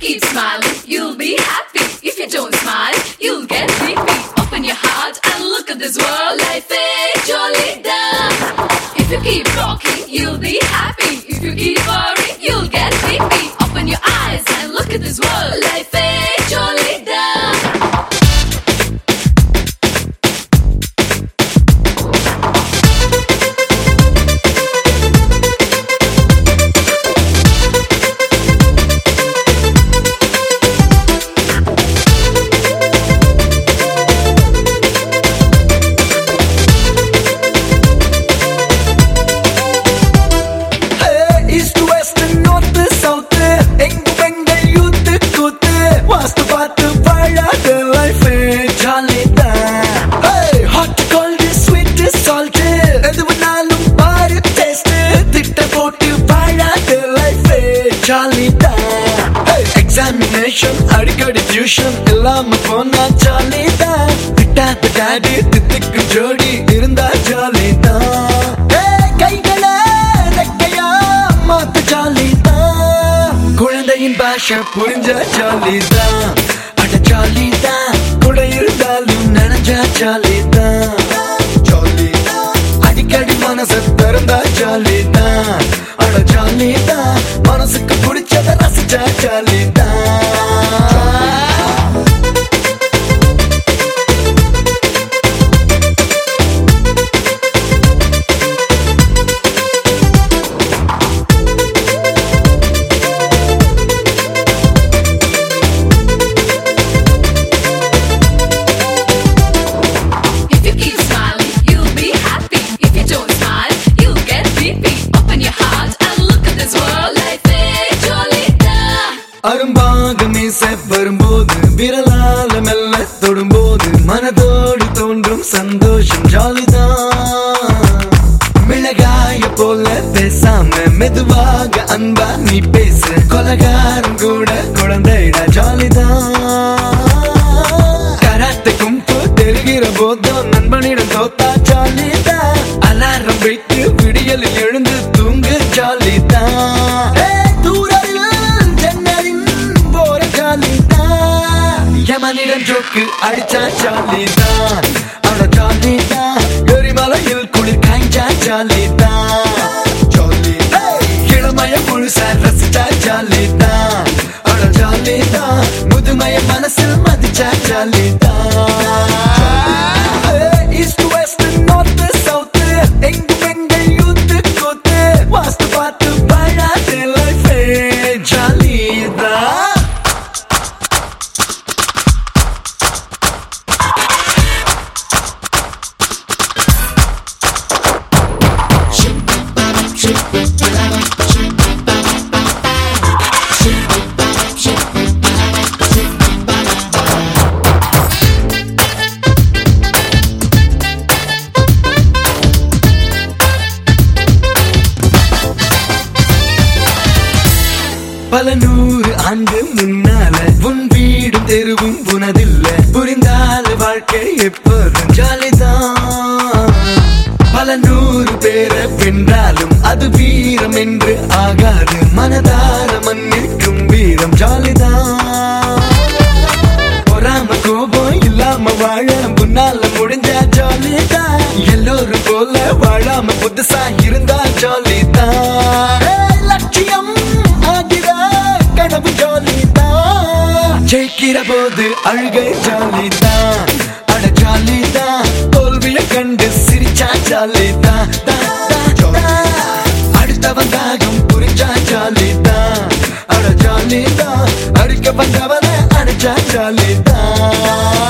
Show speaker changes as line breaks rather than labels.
keep smiling, you'll be happy. If you don't smile, you'll get sleepy. Open your heart and look at this world. Life is jolly done. If you keep rocking, you'll be happy. If you keep worrying, you'll get sleepy. Open your eyes and look at this world. Life is
கூத்து வாஸ்து பார்த்து வாழாத life jolly தான் hot cold sweet salt எது வேணாலும் பாரு taste திட்ட போட்டு வாழாத லைஃப் ஜாலி தான் எக்ஸாமினேஷன் அடிக்கடி டியூஷன் இல்லாம போனா ஜாலி தான் திட்டாத டாடி தித்துக்கு ஜோடி குழந்தையின் புரிஞ்சா புரிஞ்ச ஜாலி தான் அட ஜாலி தான் கூட இருந்தாலும் நினைஞ்சா ஜாலி தான் ஜாலி அடிக்கடி மனசு திறந்தா ஜாலி தான் அட ஜாலி தான் மனசுக்கு பிடிச்சத ரசிச்சா ஜாலி தான்
அரும்பாகமே
அரும்பாக மீச வரும்போது விரலால மெல்ல தொடும்போது மனதோடு தோன்றும் சந்தோஷம் ஜாலிதான். மிளகாய போல பேசாம மெதுவாக அன்பா நீ பேசு. கொலகாரம் கூட குழந்தைடா ஜாலிதான். கராத்தே கும்பு தெரிகிற போதும் நண்பனிடம் தோத்தா ஜாலிதான். அலாரம் வைத்து விடியலில் எழுந்து தூங்கு ஜாலிதான். ஜோக்கு அடிச்சா சாலி ஜாலிதான். அட ஜாலிதான் எரிமலையில் குளிர் காய்ச்சா ஜாலிதான் ஜாலிதான் இளமய முழுசா ரசிச்சா ஜாலிதான் அட ஜாலிதான் முதுமைய மனசில் மதிச்சா ஜாலிதான் உன்னால உன் வீடும் தெருவும் உனதில்ல. புரிந்தால வாழ்க்கை எப்போதும் ஜாலிதான். பல நூறு பேரை வென்றாலும் அது வீரம் என்று ஆகாது. மனதார மன்னிக்கும் வீரம் ஜாலிதான். பொறாம கோபம் இல்லாம வாழ முன்னால முடிஞ்சா ஜாலிதான். எல்லோரும் போல வாழாம புதுசா இருந்தா ஜாலிதான். ஜாலிதான் போது அழுகை ஜாலி தான் அட ஜாலி தான் தோல்விய கண்டு சிரிச்சா ஜாலி தான், தான், தான். அடுத்தவன் தாகம் புரிஞ்சா ஜாலிதான். அட ஜாலிதான். அடிக்க வந்தவன அடிச்சா ஜாலி தான்